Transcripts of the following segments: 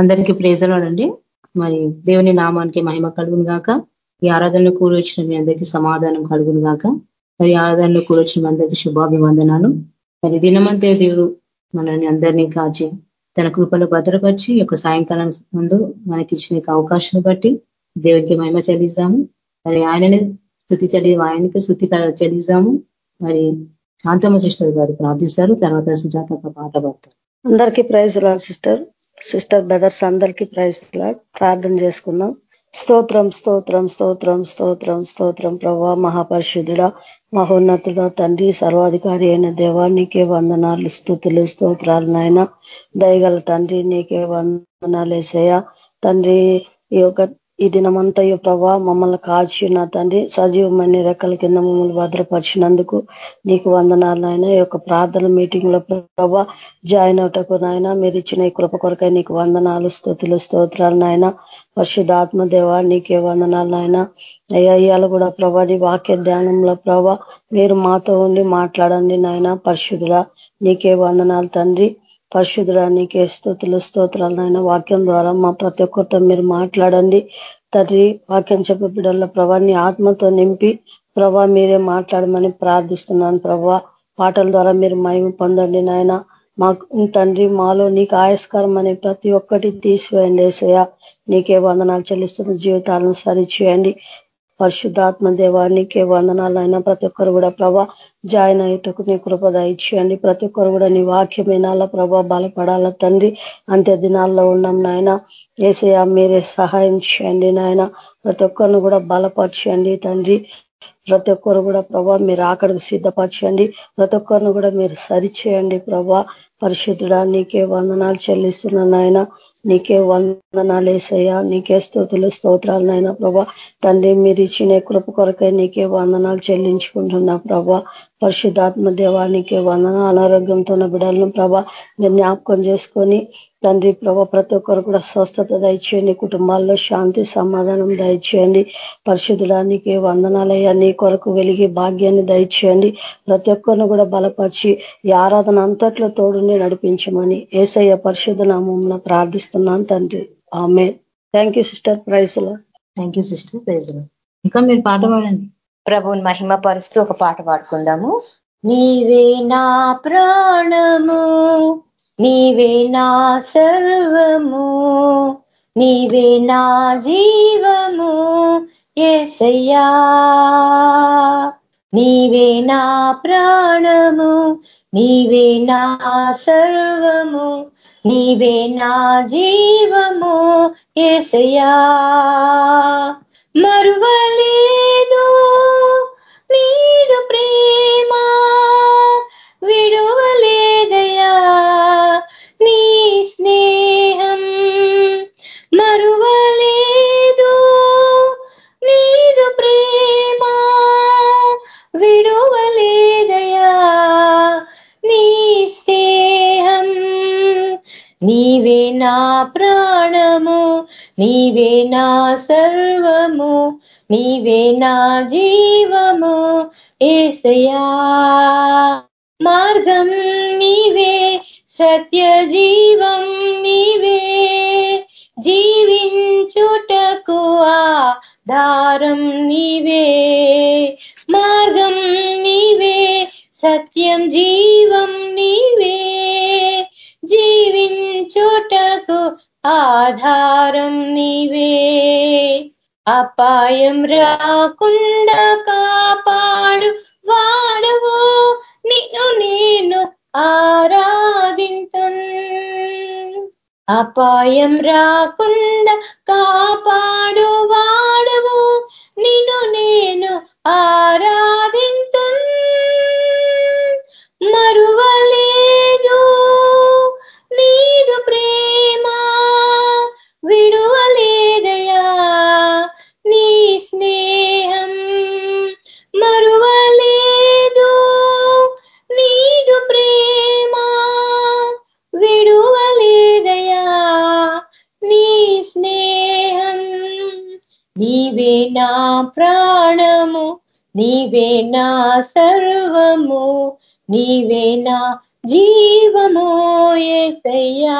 అందరికీ ప్రేజలాడండి మరి దేవుని నామానికి మహిమ కలుగును గాక. ఈ ఆరాధనలో కూరొచ్చిన మీ అందరికీ సమాధానం కలుగును గాక. మరి ఆరాధనలో కూరొచ్చిన మీ అందరికీ శుభాభివందనాలు. మరి దినమంతే దేవుడు మనల్ని అందరినీ కాచి తన కృపలో భద్రపరిచి యొక్క సాయంకాలం ముందు మనకి ఇచ్చిన అవకాశం బట్టి దేవునికి మహిమ చెల్లిస్తాము. మరి ఆయనని స్థుతి చెల్లి ఆయనకి స్థుతి చెల్లిస్తాము. మరి శాంతమ్మ సిస్టర్ గారు ప్రార్థిస్తారు. తర్వాత సుజాత పాట పడతారు. అందరికీ ప్రైజ్ సిస్టర్ సిస్టర్ బ్రదర్స్ అందరికీ ప్రైజ్ ప్రార్థన చేసుకుందాం. స్తోత్రం స్తోత్రం స్తోత్రం స్తోత్రం స్తోత్రం ప్రభా మహాపరిశుద్ధుడ మహోన్నతుడ తండ్రి సర్వాధికారి అయిన దేవా నీకే వందనాలు స్థుతులు స్తోత్రాలు నాయన. దయగల తండ్రి నీకే వందనాలు వేసేయ తండ్రి ఈ యొక్క ఈ దినమంతయ్య ప్రభా మమ్మల్ని కాల్చి నా తండ్రి సజీవమైన రెక్కల కింద మమ్మల్ని భద్రపరిచినందుకు నీకు వందనాలు నాయన. ఈ యొక్క ప్రార్థన మీటింగ్లో ప్రభా జాయిన్ అవటకు నాయన మీరు ఇచ్చిన ఈ కృప కొరకై నీకు వందనాలు స్థుతులు స్తోత్రాలు నాయన. పరిశుద్ధాత్మ దేవ నీకే వందనాలు నాయన. అయ్యాలు కూడా ప్రభా నీ వాక్య ధ్యానంలో ప్రభా మీరు మాతో ఉండి మాట్లాడండి నాయన. పరిశుద్ధుల నీకే వందనాలు తండ్రి. పరిశుద్ధుడా స్థుతులు స్తోత్రాలు వాక్యం ద్వారా మా ప్రతి ఒక్కరితో మీరు మాట్లాడండి. తండ్రి వాక్యం చెప్పే బిడ్డల ప్రభాని ఆత్మతో నింపి ప్రభా మీరే మాట్లాడమని ప్రార్థిస్తున్నాను ప్రభా. పాటల ద్వారా మీరు మహిమ పొందండి నాయన. మాకు తండ్రి మాలో నీకు ఆయస్కారం అనే ప్రతి ఒక్కటి తీసివేయండి ఏసయ్య. నీకే వందనాలు చెల్లిస్తున్న జీవితాలను సరిచేయండి. పరిశుద్ధాత్మ దేవానికి వందనాలు అయినా ప్రతి ఒక్కరు కూడా ప్రభా. జాయిన్ అయ్యేటకు నీ కృపద ఇచ్చేయండి ప్రతి ఒక్కరు కూడా నీ వాక్యం వినాలా ప్రభా బలపడాల తండ్రి. అంత్య దినాల్లో ఉన్నాం నాయన. ఏసయా మీరే సహాయం చేయండి నాయన. ప్రతి ఒక్కరిని కూడా బలపరచండి తండ్రి. ప్రతి ఒక్కరు కూడా ప్రభా మీరు ఆకడికి సిద్ధపరచండి. ప్రతి ఒక్కరిని కూడా మీరు సరిచేయండి ప్రభా. పరిశుద్ధుడా నీకే వందనాలు చెల్లిస్తున్నా నాయన. నీకే వందనాలు వేసయ్యా నీకే స్తోతులు స్తోత్రాలు నాయన ప్రభా. తండ్రి మీరు ఇచ్చిన కృప కొరకై నీకే వందనాలు చెల్లించుకుంటున్నా ప్రభా. పరిశుద్ధాత్మ దేవానికి వందన అనారోగ్యంతో ఉన్న బిడ్డలను ప్రభా మీరు జ్ఞాపకం చేసుకొని తండ్రి ప్రభా ప్రతి ఒక్కరు కూడా స్వస్థత దయచేయండి కుటుంబాల్లో శాంతి సమాధానం దయచేయండి. పరిశుద్ధుడానికి వందనాలయ్యా నీ కొరకు వెలిగి భాగ్యాన్ని దయచేయండి. ప్రతి ఒక్కరిని కూడా బలపరిచి ఈ ఆరాధన అంతట్లో తోడుని నడిపించమని ఏసయ్య పరిశుద్ధ నామం ప్రార్థిస్తున్నాను తండ్రి. ఆమె థ్యాంక్ యూ సిస్టర్ ప్రైజ్లో థ్యాంక్ యూ సిస్టర్ ప్రైజ్ ఇంకా మీరు పాట పాడండి. ప్రభుని మహిమ పరుస్తూ ఒక పాట పాడుకుందాము. నీవే నా ప్రాణము నీవే నా సర్వము నీవే నా జీవము ఏసయ్యా. నీవే నా ప్రాణము నీవే నా సర్వము నీవే నా జీవము ఏసయ్యా. మరువలేదు నీదు ప్రేమ విడువలేదయా నీ స్నేహం మరువలేదు. నీదు ప్రేమ విడువలేదయా నీ స్నేహం నీవే నా ప్రాణము నీవే నా సర్వము. నీవే నా జీవము ఏసయా మార్గం నీవే సత్య జీవం నీవే. జీవించుటకు దారం నీవే. మార్గం నీవే సత్యం జీవం నీవే. జీవించుటకు ఆధారం నీవే. అపాయం రాకుండా కాపాడు వాడవు. నిన్ను నేను ఆరాధింతు అపాయం రాకుండా కాపాడు వాడవు. నిన్ను నేను ఆరాధింతు మరువలేదు. నీరు ప్రేమ ప్రాణము నీవే నా సర్వము నీవే నా జీవము ఏసయ్యా.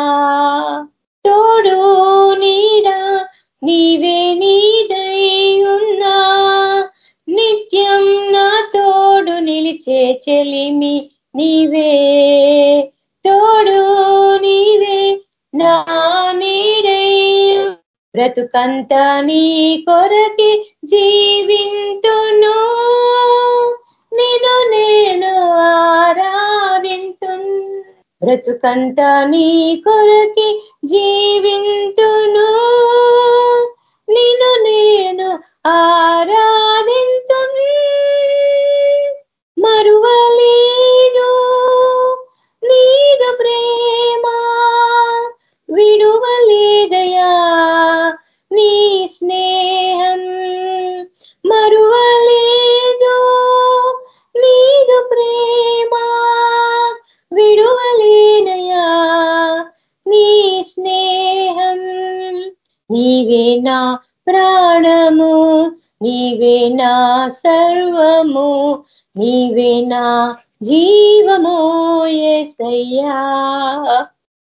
తోడు నీవే నీడై ఉన్నా నిత్యం నా తోడు నిలిచే చెలిమి నీవే. తోడు నీవే నా బ్రతుకంత నీ కొరకి జీవింతును. నిను నేను ఆరాధింతు బ్రతుకంత నీ కొరకి జీవింతును. నిను నేను ఆరాధింతు మరువలేదు నీదు ప్రేమ ప్రాణము నీవే నా సర్వము నీవే నా జీవము ఎసయ్యా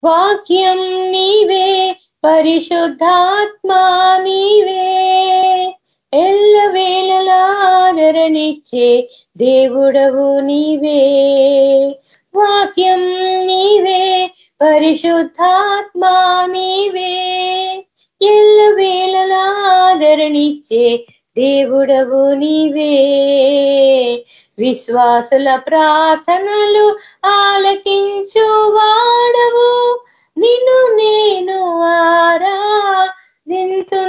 వాక్యం నీవే పరిశుద్ధాత్మ నీవే. ఎల్ల వేళలాదరణిచ్చే దేవుడవు నీవే. వాక్యం నీవే పరిశుద్ధాత్మా నీవే. ఎల్ల వేళలాదరణిచ్చే దేవుడవు నీవే. విశ్వాసుల ప్రార్థనలు ఆలకించు వాడవు. నిన్ను నేను ఆరా నింతు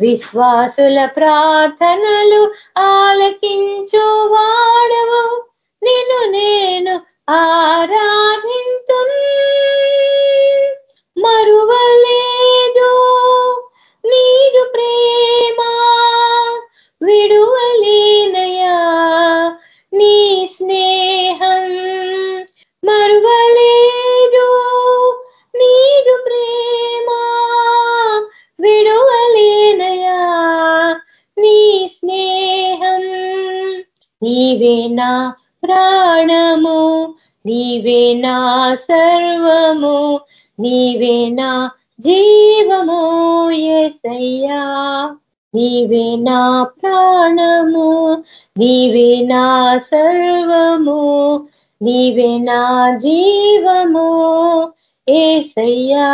విశ్వాసుల ప్రార్థనలు ఆలకించు వాడవు. నిన్ను నేను ఆరాధింతు మరువలే నీరు ప్రేమ విడువలేనయా? నీ స్నేహం మరువలేదు. నీరు ప్రేమ విడువలేనయా? నీ స్నేహం నీవే నా ప్రాణము నీవే నా సర్వము నీవే నా జీవము ఎసయ్యా నీవే నా ప్రాణము నీవే నా సర్వము నీవే నా జీవము ఏసయ్యా.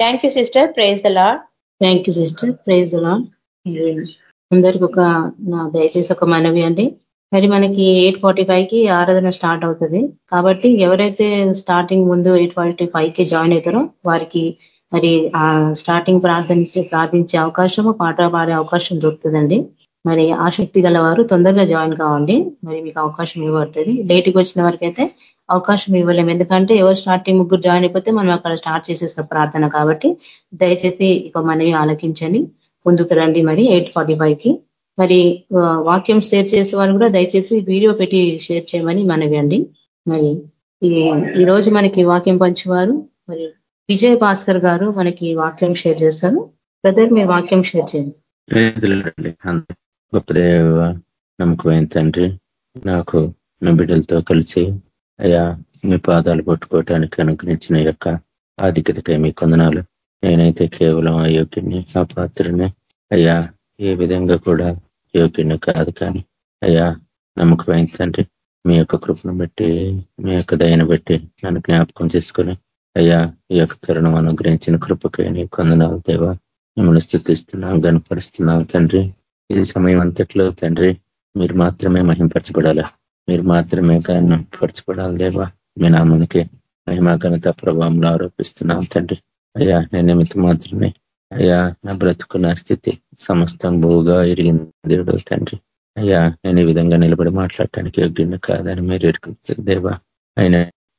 Thank you sister praise the Lord thank you sister praise the Lord అందరికి ఒక నా దయచేసి ఒక మనవి అండి. మరి మనకి ఎయిట్ ఫార్టీ ఫైవ్కి ఆరాధన స్టార్ట్ అవుతుంది. కాబట్టి ఎవరైతే స్టార్టింగ్ ముందు ఎయిట్ ఫార్టీ ఫైవ్కి జాయిన్ అవుతారో వారికి మరి ఆ స్టార్టింగ్ ప్రార్థించి ప్రార్థించే అవకాశము పాట పాడే అవకాశం దొరుకుతుందండి. మరి ఆసక్తి గల వారు తొందరగా జాయిన్ కావండి. మరి మీకు అవకాశం ఇవ్వబడుతుంది. లేట్కి వచ్చిన వరకైతే అయితే అవకాశం ఇవ్వలేము. ఎందుకంటే ఎవరు స్టార్టింగ్ ముగ్గురు జాయిన్ అయిపోతే మనం అక్కడ స్టార్ట్ చేసేస్తాం ప్రార్థన కాబట్టి. దయచేసి ఇక మనవి ఆలకించండి. ముందుకు రండి మరి ఎయిట్ ఫార్టీ కి. మరి వాక్యం షేర్ చేసే వాళ్ళు కూడా దయచేసి వీడియో పెట్టి షేర్ చేయమని మనవి అండి. మరి ఈ రోజు మనకి వాక్యం పంచేవారు మరి విజయ్ భాస్కర్ గారు మనకి వాక్యం షేర్ చేస్తారు. బ్రదర్ మీరు వాక్యం షేర్ చేయండి. గొప్ప దేవ నమ్మకమైన తండ్రి నాకు నా బిడ్డలతో కలిసి అయ్యా మీ పాదాలు పట్టుకోవటానికి అనుగ్రహించిన యొక్క ఆధిక్యతకై మీ కొందనాలు. నేనైతే కేవలం అయోగ్యుని ఆ పాత్రని అయ్యా ఏ విధంగా కూడా యోగ్యుని కాదు కానీ అయ్యా నమ్మకమైన తండ్రి మీ యొక్క కృపను బట్టి మీ యొక్క దయను బట్టి నన్ను జ్ఞాపకం చేసుకొని అయ్యా ఈ యొక్క తరుణం అనుగ్రహించిన కృపకై నీ కొందనాలు దేవా. మిమ్మల్ని స్థుతిస్తున్నాం గనపరుస్తున్నాం తండ్రి. ఇది సమయం అంతట్లో తండ్రి మీరు మాత్రమే మహింపరచబడాలా. మీరు మాత్రమే పరచబడాలి దేవా. మీ నామానికి మహిమా ఘనత ప్రభావంలో ఆరోపిస్తున్నాం తండ్రి. అయ్యా నేను నిమిత్తం మాత్రమే అయ్యా నా బ్రతుకున్న స్థితి సమస్తం బోగా ఎరిగింది దేవుడు తండ్రి. అయ్యా నేను ఈ విధంగా నిలబడి మాట్లాడటానికి యోగ్యుని కాదని మీరు ఎరుగుతుంది దేవా. ఆయన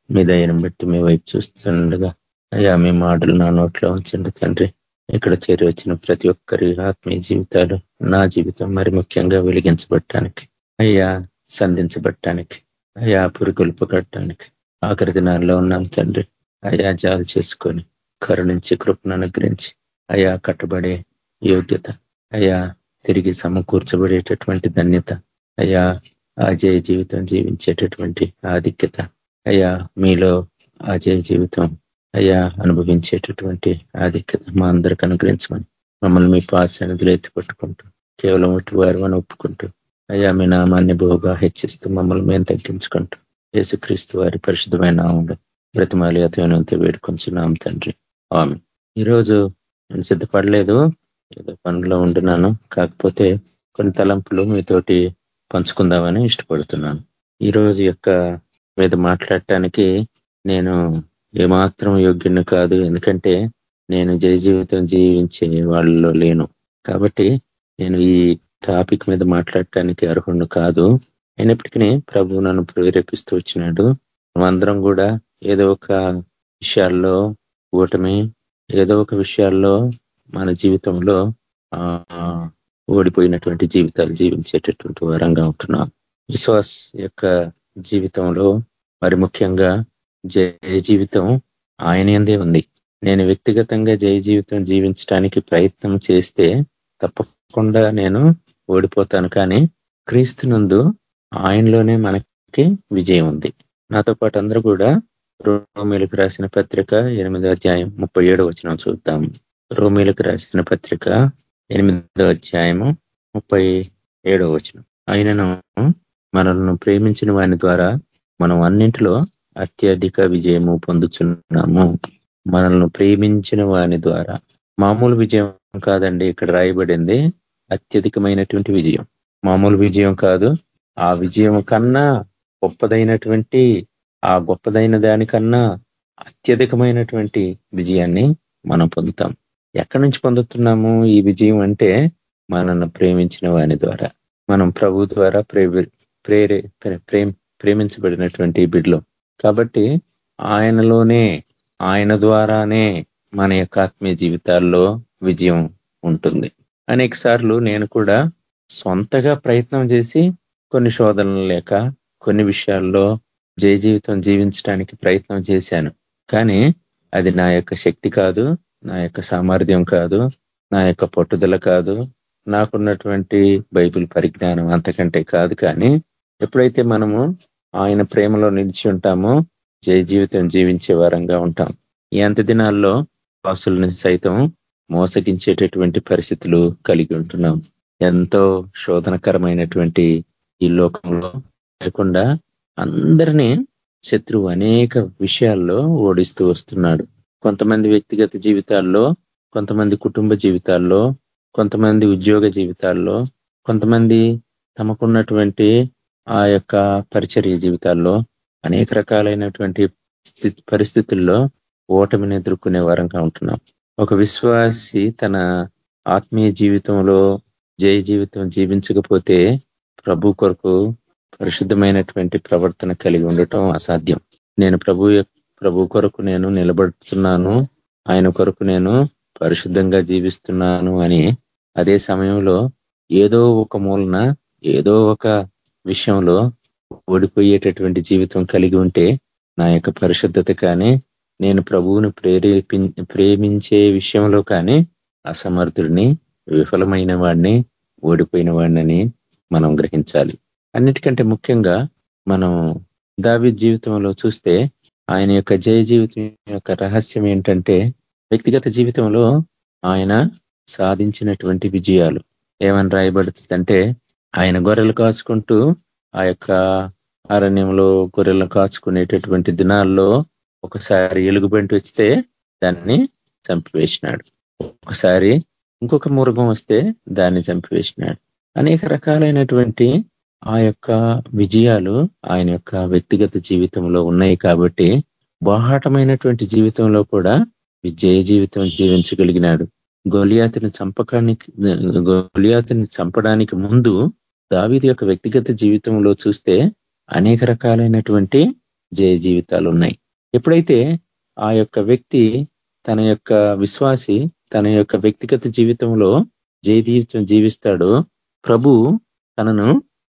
మీ దయను బట్టి మీ వైపు చూస్తుండగా అయ్యా మీ మాటలు నా నోట్లో ఉంచండి తండ్రి. ఇక్కడ చేరి వచ్చిన ప్రతి ఒక్కరి ఆత్మీయ జీవితాలు నా జీవితం మరి ముఖ్యంగా వెలిగించబట్టడానికి అయ్యా సంధించబట్టడానికి అయ్యా పురుగొల్పు కట్టడానికి. ఆఖరి దినాల్లో ఉన్నాం తండ్రి. అయ్యా జాలు చేసుకొని కరుణించి కృపను అనుగ్రహించి అయ్యా కట్టుబడే యోగ్యత అయ్యా తిరిగి సమకూర్చబడేటటువంటి ధన్యత అయ్యా అజయ జీవితం జీవించేటటువంటి ఆధిక్యత అయ్యా మీలో అజయ జీవితం అయ్యా అనుభవించేటటువంటి ఆధిక్యత మా అందరికి అనుగ్రహించమని మమ్మల్ని మీ పాసన్నిధులు ఎత్తిపట్టుకుంటూ కేవలం వారు అని ఒప్పుకుంటూ అయ్యా మీ నామాన్ని బహుగా హెచ్చిస్తూ మమ్మల్ని మేము తగ్గించుకుంటూ యేసుక్రీస్తు వారి పరిశుద్ధమైన నామంలో బ్రతిమాలి అతనంతో వేడుకొంచున్నాం తండ్రి. ఆమె ఈరోజు నేను సిద్ధపడలేదు. ఏదో పనుల్లో ఉంటున్నాను. కాకపోతే కొన్ని తలంపులు మీతోటి పంచుకుందామని ఇష్టపడుతున్నాను. ఈరోజు యొక్క మీద మాట్లాడటానికి నేను ఏమాత్రం యోగ్యుని కాదు. ఎందుకంటే నేను జయ జీవితం జీవించే వాళ్ళలో లేను. కాబట్టి నేను ఈ టాపిక్ మీద మాట్లాడటానికి అర్హుడు కాదు. అయినప్పటికీ ప్రభు నన్ను ప్రేరేపిస్తూ వచ్చినాడు. అందరం కూడా ఏదో ఒక విషయాల్లో ఓటమి ఏదో ఒక విషయాల్లో మన జీవితంలో ఓడిపోయినటువంటి జీవితాలు జీవించేటటువంటి వరంగా ఉంటున్నాం. విశ్వాస్ యొక్క జీవితంలో మరి ముఖ్యంగా జయ జీవితం ఆయన ఎందే ఉంది. నేను వ్యక్తిగతంగా జయ జీవితం జీవించడానికి ప్రయత్నం చేస్తే తప్పకుండా నేను ఓడిపోతాను. కానీ క్రీస్తునందు ఆయనలోనే మనకి విజయం ఉంది. నాతో పాటు అందరూ కూడా రోమిలకు రాసిన పత్రిక ఎనిమిదో అధ్యాయం ముప్పై ఏడు వచనం చూద్దాం. రోమిలకు రాసిన పత్రిక ఎనిమిదో అధ్యాయము ముప్పై ఏడో వచనం. అయినను మనల్ని ప్రేమించిన వాని ద్వారా మనం అన్నింటిలో అత్యధిక విజయము పొందుతున్నాము మనల్ని ప్రేమించిన వాని ద్వారా. మామూలు విజయం కాదండి ఇక్కడ రాయబడింది అత్యధికమైనటువంటి విజయం. మామూలు విజయం కాదు ఆ విజయం కన్నా గొప్పదైనటువంటి ఆ గొప్పదైన దానికన్నా అత్యధికమైనటువంటి విజయాన్ని మనం పొందుతాం. ఎక్కడి నుంచి పొందుతున్నాము ఈ విజయం అంటే మనల్ని ప్రేమించిన వాని ద్వారా. మనం ప్రభు ద్వారా ప్రేరే ప్రేమ ప్రేమించబడినటువంటి బిడ్లో కాబట్టి ఆయనలోనే ఆయన ద్వారానే మన యొక్క ఆత్మీయ జీవితాల్లో విజయం ఉంటుంది. అనేక సార్లు నేను కూడా సొంతగా ప్రయత్నం చేసి కొన్ని శోధనలు లేక కొన్ని విషయాల్లో జయ జీవితం జీవించడానికి ప్రయత్నం చేశాను. కానీ అది నా యొక్క శక్తి కాదు నా యొక్క సామర్థ్యం కాదు నా యొక్క పట్టుదల కాదు. నాకున్నటువంటి బైబిల్ పరిజ్ఞానం అంతకంటే కాదు కానీ ఎప్పుడైతే మనము ఆయన ప్రేమలో నిలిచి ఉంటామో జయ జీవితం జీవించే వారంగా ఉంటాం. ఈ అంత దినాల్లో వాసులను సైతం మోసగించేటటువంటి పరిస్థితులు కలిగి ఉంటున్నాం. ఎంతో శోధనకరమైనటువంటి ఈ లోకంలో లేకుండా అందరినీ శత్రువు అనేక విషయాల్లో ఓడిస్తూ వస్తున్నాడు. కొంతమంది వ్యక్తిగత జీవితాల్లో కొంతమంది కుటుంబ జీవితాల్లో కొంతమంది ఉద్యోగ జీవితాల్లో కొంతమంది తమకున్నటువంటి ఆ యొక్క పరిచర్య జీవితాల్లో అనేక రకాలైనటువంటి పరిస్థితుల్లో ఓటమిని ఎదుర్కొనే వారంగా ఉంటున్నాం. ఒక విశ్వాసి తన ఆత్మీయ జీవితంలో జయ జీవితం జీవించకపోతే ప్రభు కొరకు పరిశుద్ధమైనటువంటి ప్రవర్తన కలిగి ఉండటం అసాధ్యం. నేను ప్రభు ప్రభు కొరకు నేను నిలబడుతున్నాను ఆయన కొరకు నేను పరిశుద్ధంగా జీవిస్తున్నాను అని అదే సమయంలో ఏదో ఒక మూలన ఏదో ఒక విషయంలో ఓడిపోయేటటువంటి జీవితం కలిగి ఉంటే నా యొక్క పరిశుద్ధత కానీ నేను ప్రభువును ప్రేరేపి ప్రేమించే విషయంలో కానీ అసమర్థుడిని విఫలమైన వాడిని ఓడిపోయిన వాడిని మనం గ్రహించాలి. అన్నిటికంటే ముఖ్యంగా మనం దావి జీవితంలో చూస్తే ఆయన యొక్క జయ జీవితం యొక్క రహస్యం ఏంటంటే వ్యక్తిగత జీవితంలో ఆయన సాధించినటువంటి విజయాలు. ఏమని రాయబడుతుందంటే ఆయన గొర్రెలు కాచుకుంటూ ఆ యొక్క అరణ్యంలో గొర్రెలను కాచుకునేటటువంటి దినాల్లో ఒకసారి ఎలుగుబంటి వస్తే దాన్ని చంపివేసినాడు. ఒకసారి ఇంకొక మృగం వస్తే దాన్ని చంపివేసినాడు. అనేక రకాలైనటువంటి ఆ యొక్క విజయాలు ఆయన యొక్క వ్యక్తిగత జీవితంలో ఉన్నాయి కాబట్టి బాహాటమైనటువంటి జీవితంలో కూడా విజయ జీవితం జీవించగలిగినాడు. గొలియాతిని చంపకానికి గొలియాతిని చంపడానికి ముందు దావిది యొక్క వ్యక్తిగత జీవితంలో చూస్తే అనేక రకాలైనటువంటి జయ జీవితాలు ఉన్నాయి. ఎప్పుడైతే ఆ యొక్క వ్యక్తి తన యొక్క విశ్వాసి తన యొక్క వ్యక్తిగత జీవితంలో జయ జీవితం జీవిస్తాడో ప్రభు తనను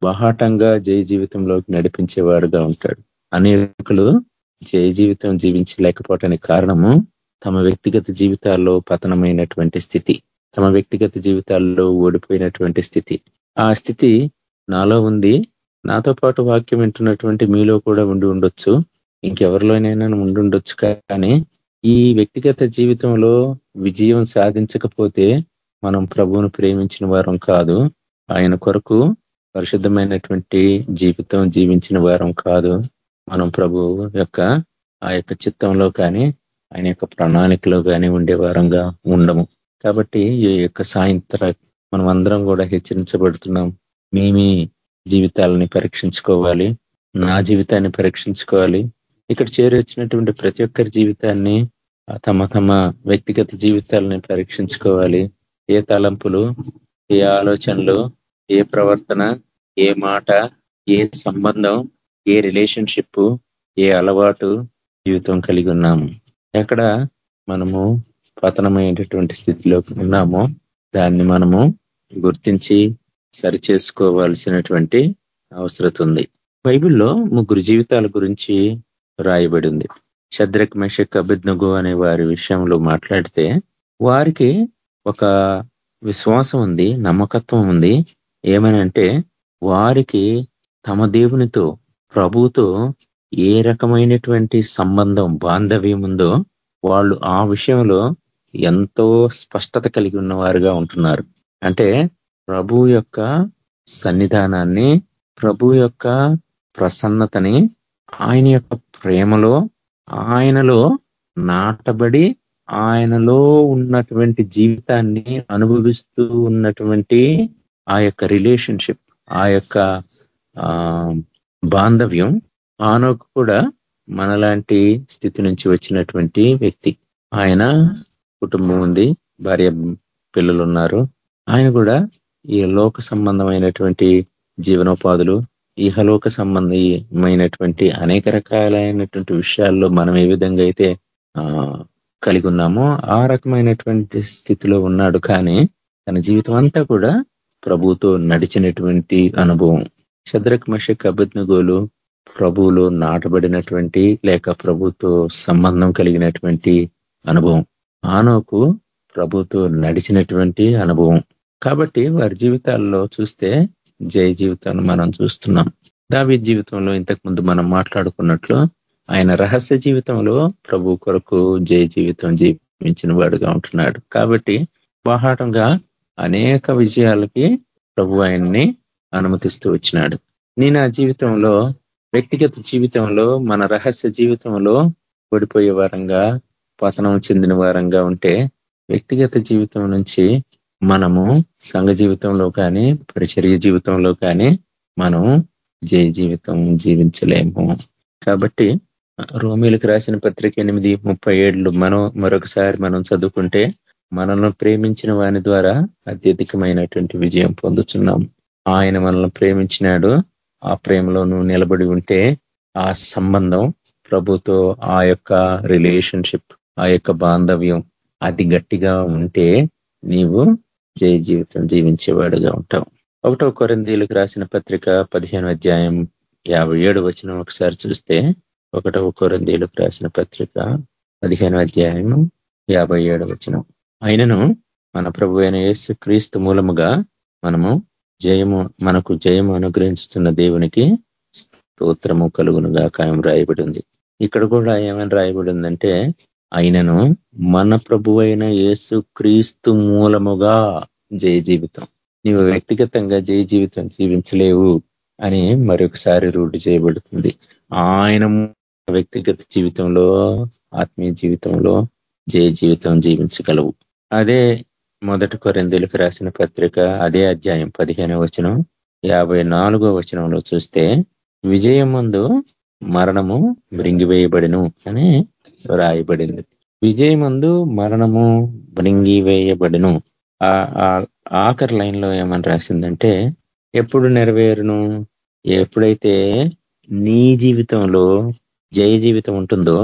బహాటంగా జయ జీవితంలోకి నడిపించేవాడుగా ఉంటాడు. అనేకులు జయ జీవితం జీవించలేకపోవటానికి కారణము తమ వ్యక్తిగత జీవితాల్లో పతనమైనటువంటి స్థితి తమ వ్యక్తిగత జీవితాల్లో ఓడిపోయినటువంటి స్థితి. ఆ స్థితి నాలో ఉంది. నాతో పాటు వాక్యం వింటున్నటువంటి మీలో కూడా ఉండి ఉండొచ్చు. ఇంకెవరిలోనైనా ఉండి ఉండొచ్చు కానీ ఈ వ్యక్తిగత జీవితంలో విజయం సాధించకపోతే మనం ప్రభువును ప్రేమించిన వారం కాదు. ఆయన కొరకు పరిశుద్ధమైనటువంటి జీవితం జీవించిన వారం కాదు. మనం ప్రభు యొక్క ఆ యొక్క చిత్తంలో కానీ ఆయన యొక్క ప్రణాళికలో కానీ ఉండే వారంగా ఉండము. కాబట్టి ఈ యొక్క సాయంత్ర మనం అందరం కూడా హెచ్చరించబడుతున్నాం. మీ మీ జీవితాలని పరీక్షించుకోవాలి. నా జీవితాన్ని పరీక్షించుకోవాలి. ఇక్కడ చేరొచ్చినటువంటి ప్రతి ఒక్కరి జీవితాన్ని తమ తమ వ్యక్తిగత జీవితాలని పరీక్షించుకోవాలి. ఏ తలంపులు ఏ ఆలోచనలు ఏ ప్రవర్తన ఏ మాట ఏ సంబంధం ఏ రిలేషన్షిప్ ఏ అలవాటు జీవితం కలిగి ఉన్నాము. ఎక్కడ మనము పతనమైనటువంటి స్థితిలో ఉన్నామో దాన్ని మనము గుర్తించి సరిచేసుకోవాల్సినటువంటి అవసరం ఉంది. బైబిల్లో ముగ్గురు జీవితాల గురించి రాయబడి ఉంది. శద్రక్ మెషక్ అభిజ్ఞగు అనే వారి విషయంలో మాట్లాడితే వారికి ఒక విశ్వాసం ఉంది నమ్మకత్వం ఉంది. ఏమనంటే వారికి తమ దేవునితో ప్రభుతో ఏ రకమైనటువంటి సంబంధం బాంధవ్యం ఉందో వాళ్ళు ఆ విషయంలో ఎంతో స్పష్టత కలిగి ఉన్నవారుగా ఉంటున్నారు. అంటే ప్రభు యొక్క సన్నిధానాన్ని ప్రభు యొక్క ప్రసన్నతని ఆయన యొక్క ప్రేమలో ఆయనలో నాటబడి ఆయనలో ఉన్నటువంటి జీవితాన్ని అనుభవిస్తూ ఉన్నటువంటి ఆ యొక్క రిలేషన్షిప్ ఆ యొక్క బాంధవ్యం ఆనోకు కూడా మనలాంటి స్థితి నుంచి వచ్చినటువంటి వ్యక్తి. ఆయన కుటుంబం ఉంది భార్య పిల్లలు ఉన్నారు ఆయన కూడా ఈ లోక సంబంధమైనటువంటి జీవనోపాధులు ఇహలోక సంబంధమైనటువంటి అనేక రకాలైనటువంటి విషయాల్లో మనం ఏ విధంగా అయితే కలిగి ఉన్నామో ఆ రకమైనటువంటి స్థితిలో ఉన్నాడు. కానీ తన జీవితం అంతా కూడా ప్రభుతో నడిచినటువంటి అనుభవం. శద్రక్ మషక్ అభిజ్ఞగోలు ప్రభువులో నాటబడినటువంటి లేక ప్రభుతో సంబంధం కలిగినటువంటి అనుభవం. ఆనోకు ప్రభుతో నడిచినటువంటి అనుభవం. కాబట్టి వారి జీవితాల్లో చూస్తే జయ జీవితాన్ని మనం చూస్తున్నాం. దావి జీవితంలో ఇంతకుముందు మనం మాట్లాడుకున్నట్లు ఆయన రహస్య జీవితంలో ప్రభు కొరకు జయ జీవితం జీవించిన వాడుగా ఉంటున్నాడు. కాబట్టి బాహాటంగా అనేక విజయాలకి ప్రభు ఆయన్ని అనుమతిస్తూ వచ్చినాడు. నేను ఆ జీవితంలో వ్యక్తిగత జీవితంలో మన రహస్య జీవితంలో ఓడిపోయే వారంగా పతనం చెందిన వారంగా ఉంటే వ్యక్తిగత జీవితం నుంచి మనము సంఘ జీవితంలో కానీ పరిచర్య జీవితంలో కానీ మనం జయ జీవితం జీవించలేము. కాబట్టి రోమిలకు రాసిన పత్రిక ఎనిమిది ముప్పై ఏళ్ళు మనం మరొకసారి మనం చదువుకుంటే మనల్ని ప్రేమించిన వాని ద్వారా అత్యధికమైనటువంటి విజయం పొందుతున్నాం ఆయన మనల్ని ప్రేమించినాడు. ఆ ప్రేమలోను నిలబడి ఉంటే ఆ సంబంధం ప్రభుతో ఆ యొక్క రిలేషన్షిప్ ఆ యొక్క బాంధవ్యం అది గట్టిగా ఉంటే నీవు జయ జీవితం జీవించేవాడుగా ఉంటావు. ఒకటో కొరందీలకు రాసిన పత్రిక పదిహేను అధ్యాయం యాభై ఏడు వచ్చిన ఒకసారి చూస్తే ఒకటో కొరందీలకు రాసిన పత్రిక పదిహేను అధ్యాయం యాభై ఏడు వచ్చిన ఆయనను మన ప్రభు అయిన యేసు క్రీస్తు మూలముగా మనము జయము మనకు జయము అనుగ్రహించుతున్న దేవునికి స్తోత్రము కలుగునుగా ఖాయం రాయబడి ఉంది ఇక్కడ కూడా ఏమని రాయబడి ఉందంటే ఆయనను మన ప్రభు అయిన యేసు క్రీస్తు మూలముగా జయ జీవితం. నీవు వ్యక్తిగతంగా జయ జీవితం జీవించలేవు అని మరొకసారి రూఢి చేయబడుతుంది. ఆయన వ్యక్తిగత జీవితంలో ఆత్మీయ జీవితంలో జయ జీవితం జీవించగలవు. అదే మొదటి కొరిందులకు రాసిన పత్రిక అదే అధ్యాయం పదిహేను వచనం యాభై నాలుగో వచనంలో చూస్తే విజయం ముందు మరణము మృంగివేయబడిను అని రాయబడింది విజయమందు మరణము మృంగివేయబడిను. ఆఖరి లైన్లో ఏమని రాసిందంటే ఎప్పుడు నెరవేరును? ఎప్పుడైతే నీ జీవితంలో జయ జీవితం ఉంటుందో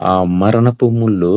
ఆ మరణపు ముళ్ళు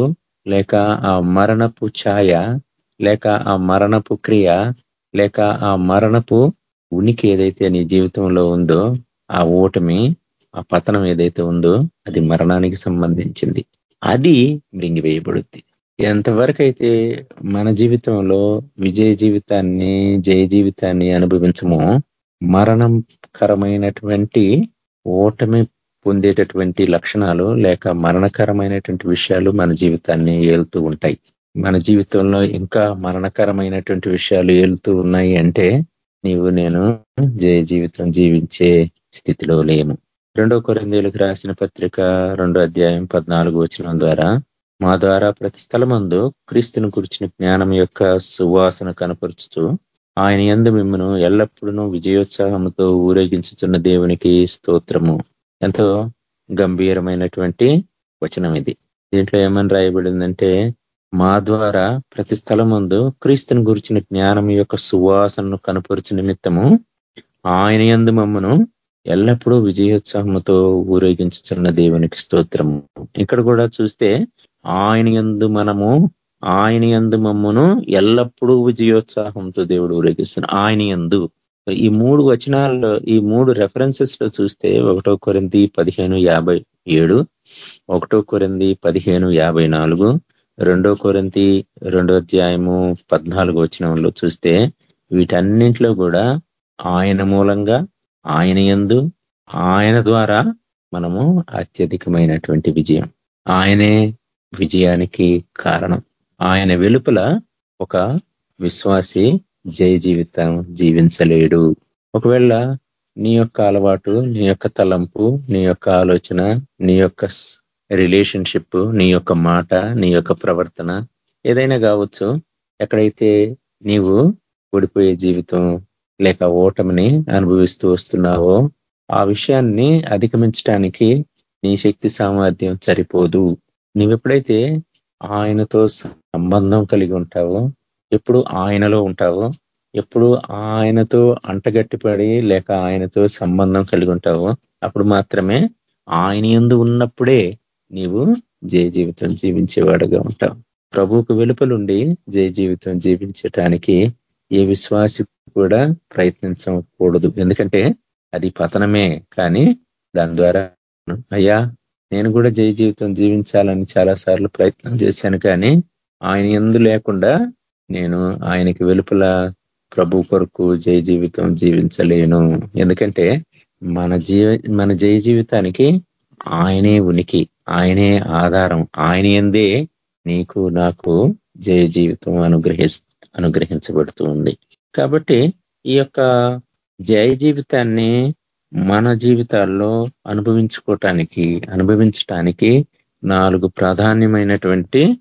లేక ఆ మరణపు ఛాయ లేక ఆ మరణపు క్రియ లేక ఆ మరణపు ఉనికి ఏదైతే నీ జీవితంలో ఉందో ఆ ఓటమి ఆ పతనం ఏదైతే ఉందో అది మరణానికి సంబంధించింది. అది మృంగివేయబడుద్ది. ఎంతవరకు అయితే మన జీవితంలో విజయ జీవితాన్ని జయ జీవితాన్ని అనుభవించమో మరణకరమైనటువంటి ఓటమి పొందేటటువంటి లక్షణాలు లేక మరణకరమైనటువంటి విషయాలు మన జీవితాన్ని ఏలుతూ ఉంటాయి. మన జీవితంలో ఇంకా మరణకరమైనటువంటి విషయాలు ఏలుతూ ఉన్నాయి అంటే నీవు నేను జయ జీవితం జీవించే స్థితిలో లేము. రెండో కొరందేలకు రాసిన పత్రిక రెండో అధ్యాయం పద్నాలుగు వచనం ద్వారా మా ద్వారా ప్రతి స్థలమందు క్రీస్తుని గురించిన జ్ఞానం యొక్క సువాసన కనపరుచుతూ ఆయన ఎందు మిమ్మను ఎల్లప్పుడూ విజయోత్సాహంతో ఊరేగించుతున్న దేవునికి స్తోత్రము. ఎంతో గంభీరమైనటువంటి వచనం ఇది. దీంట్లో ఏమని రాయబడిందంటే మా ద్వారా ప్రతి స్థలం ముందు క్రీస్తుని గురించిన జ్ఞానం యొక్క సువాసనను కనపరుచు నిమిత్తము ఆయన ఎందు మమ్మను ఎల్లప్పుడూ విజయోత్సాహంతో ఊరేగించుతున్న దేవునికి స్తోత్రము. ఇక్కడ కూడా చూస్తే ఆయన ఎందు మనము ఆయన ఎందు మమ్మను ఎల్లప్పుడూ విజయోత్సాహంతో దేవుడు ఊరేగిస్తున్న ఆయన ఎందు ఈ మూడు వచనాల్లో ఈ మూడు రెఫరెన్సెస్లో చూస్తే ఒకటో కొరింది పదిహేను యాభై ఏడు ఒకటో కొరింది పదిహేను యాభై నాలుగు రెండో కొరింది రెండో అధ్యాయము పద్నాలుగు వచనంలో చూస్తే వీటన్నింటిలో కూడా ఆయన మూలంగా ఆయన ఎందు ఆయన ద్వారా మనము అత్యధికమైనటువంటి విజయం. ఆయనే విజయానికి కారణం. ఆయన వెలుపల ఒక విశ్వాసి జయ జీవితం జీవించలేడు. ఒకవేళ నీ యొక్క అలవాటు నీ యొక్క తలంపు నీ యొక్క ఆలోచన నీ యొక్క రిలేషన్షిప్ నీ యొక్క మాట నీ యొక్క ప్రవర్తన ఏదైనా కావచ్చు ఎక్కడైతే నీవు ఓడిపోయే జీవితం లేక ఓటమిని అనుభవిస్తూ వస్తున్నావో ఆ విషయాన్ని అధిగమించడానికి నీ శక్తి సామర్థ్యం సరిపోదు. నువ్వెప్పుడైతే ఆయనతో సంబంధం కలిగి ఉంటావో ఎప్పుడు ఆయనలో ఉంటావో? ఎప్పుడు ఆయనతో అంటగట్టిపడి లేక ఆయనతో సంబంధం కలిగి ఉంటావో? అప్పుడు మాత్రమే ఆయన ఎందు ఉన్నప్పుడే నీవు జయ జీవితం జీవించేవాడుగా ఉంటావు. ప్రభువుకు వెలుపలుండి జయ జీవితం జీవించటానికి ఏ విశ్వాసి కూడా ప్రయత్నించకూడదు. ఎందుకంటే అది పతనమే కానీ దాని ద్వారా అయ్యా నేను కూడా జయ జీవితం జీవించాలని చాలా సార్లు ప్రయత్నం చేశాను కానీ ఆయన ఎందు లేకుండా నేను ఆయనకి వెలుపల ప్రభు కొరకు జయ జీవితం జీవించలేను. ఎందుకంటే మన జీవ మన జయ జీవితానికి ఆయనే ఉనికి ఆయనే ఆధారం ఆయన ఎందే నీకు నాకు జయ జీవితం అనుగ్రహి అనుగ్రహించబడుతూ ఉంది కాబట్టి ఈ యొక్క జయ జీవితాన్ని మన జీవితాల్లో అనుభవించుకోవటానికి అనుభవించటానికి నాలుగు ప్రాధాన్యమైనటువంటి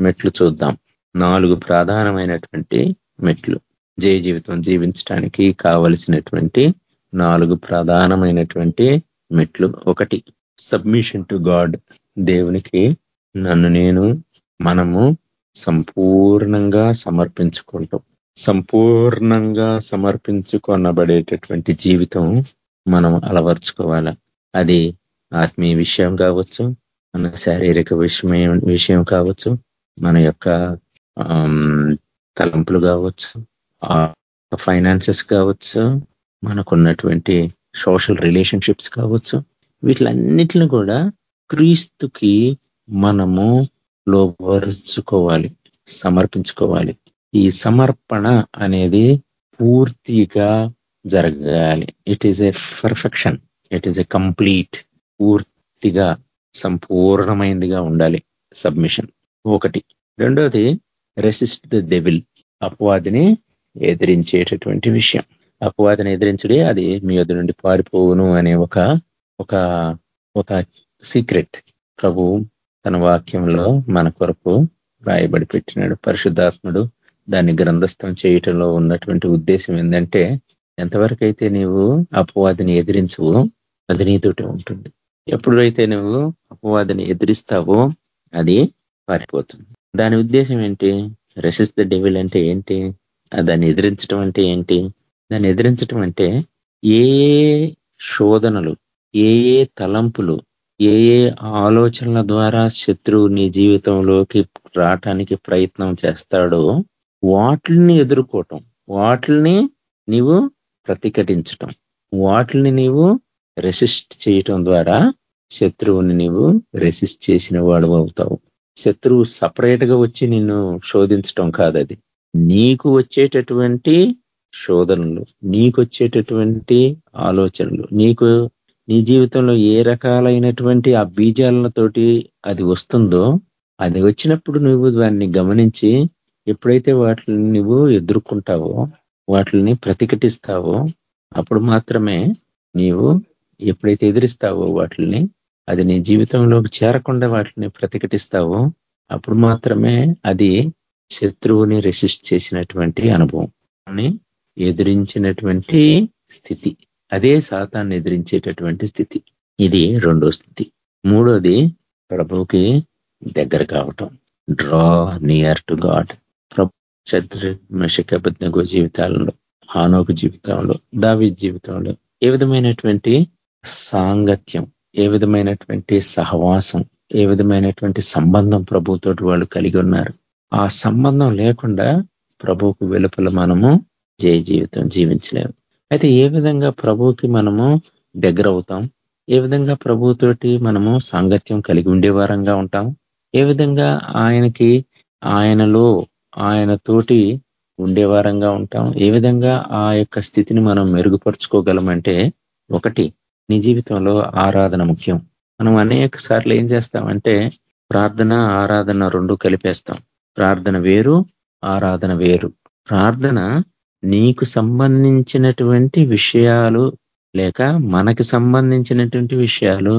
మెట్లు చూద్దాం. నాలుగు ప్రధానమైనటువంటి మెట్లు. జయ జీవితం జీవించడానికి కావలసినటువంటి నాలుగు ప్రధానమైనటువంటి మెట్లు. ఒకటి సబ్మిషన్ టు గాడ్ దేవునికి నన్ను నేను మనము సంపూర్ణంగా సమర్పించుకుంటాం. సంపూర్ణంగా సమర్పించుకొనబడేటటువంటి జీవితం మనం అలవర్చుకోవాలి? అది ఆత్మీయ విషయం కావచ్చు మన శారీరక విషయం విషయం కావచ్చు మన యొక్క తలంపులు కావచ్చు ఫైనాన్సెస్ కావచ్చు మనకున్నటువంటి సోషల్ రిలేషన్షిప్స్ కావచ్చు వీటిలన్నిటిని కూడా క్రీస్తుకి మనము లోపరుచుకోవాలి సమర్పించుకోవాలి. ఈ సమర్పణ అనేది పూర్తిగా జరగాలి. It is a perfection it is a complete పూర్తిగా సంపూర్ణమైందిగా ఉండాలి. సబ్మిషన్ ఒకటి. రెండోది రెసిస్ట్ ద డెవిల్ అపవాదిని ఎదిరించేటటువంటి విషయం. అపవాదిని ఎదిరించడే అది మీ వద్ద నుండి పారిపోవును అనే ఒక ఒక ఒక సీక్రెట్ ప్రభు తన వాక్యంలో మన కొరకు రాయబడి పెట్టినాడు. పరిశుద్ధాత్ముడు దాన్ని గ్రంథస్థం చేయటంలో ఉన్నటువంటి ఉద్దేశం ఏంటంటే ఎంతవరకైతే నీవు అపవాదిని ఎదిరించవో అది నీతోటి ఉంటుంది. ఎప్పుడైతే నువ్వు అపవాదిని ఎదిరిస్తావో అది పారిపోతుంది. దాని ఉద్దేశం ఏంటి? రెసిస్ ద డెవిల్ అంటే ఏంటి? దాన్ని ఎదిరించడం అంటే ఏంటి? దాన్ని ఎదిరించడం అంటే ఏ శోధనలు ఏ ఏ తలంపులు ఏ ఏ ఆలోచనల ద్వారా శత్రువు నీ జీవితంలోకి రావటానికి ప్రయత్నం చేస్తాడో వాటిని ఎదుర్కోవటం వాటిని నీవు ప్రతిఘటించటం వాటిని నీవు రెసిస్ట్ చేయటం ద్వారా శత్రువుని నీవు రెసిస్ట్ చేసిన వాడు అవుతావు. శత్రువు సపరేట్గా వచ్చి నిన్ను శోధించటం కాదది. నీకు వచ్చేటటువంటి శోధనలు నీకు వచ్చేటటువంటి ఆలోచనలు నీకు నీ జీవితంలో ఏ రకాలైనటువంటి ఆ బీజాలతోటి అది వస్తుందో అది వచ్చినప్పుడు నువ్వు దాన్ని గమనించి ఎప్పుడైతే వాటిని నువ్వు ఎదుర్కొంటావో వాటిని ప్రతిఘటిస్తావో అప్పుడు మాత్రమే నీవు ఎప్పుడైతే ఎదిరిస్తావో వాటిని అది నీ జీవితంలోకి చేరకుండా వాటిని ప్రతిఘటిస్తావో అప్పుడు మాత్రమే అది శత్రువుని రెసిస్ట్ చేసినటువంటి అనుభవం. ఎదిరించినటువంటి స్థితి. అదే శాతాన్ని ఎదిరించేటటువంటి స్థితి. ఇది రెండో స్థితి. మూడోది ప్రభుకి దగ్గర కావటం. డ్రా నియర్ టు గాడ్ ప్రభు జీవితాలలో హానోకు జీవితంలో దావి జీవితంలో ఏ విధమైనటువంటి సాంగత్యం ఏ విధమైనటువంటి సహవాసం ఏ విధమైనటువంటి సంబంధం ప్రభుతోటి వాళ్ళు కలిగి ఉన్నారు? ఆ సంబంధం లేకుండా ప్రభువుకు వెలుపల మనము జయ జీవితం జీవించలేము. అయితే ఏ విధంగా ప్రభువుకి మనము దగ్గర అవుతాం? ఏ విధంగా ప్రభుతోటి మనము సాంగత్యం కలిగి ఉండేవారంగా ఉంటాం? ఏ విధంగా ఆయనకి ఆయనలో ఆయనతోటి ఉండేవారంగా ఉంటాం? ఏ విధంగా ఆ యొక్క స్థితిని మనం మెరుగుపరుచుకోగలమంటే ఒకటి నీ జీవితంలో ఆరాధన ముఖ్యం. మనం అనేక సార్లు ఏం చేస్తామంటే ప్రార్థన ఆరాధన రెండు కలిపేస్తాం. ప్రార్థన వేరు ఆరాధన వేరు. ప్రార్థన నీకు సంబంధించినటువంటి విషయాలు లేక మనకి సంబంధించినటువంటి విషయాలు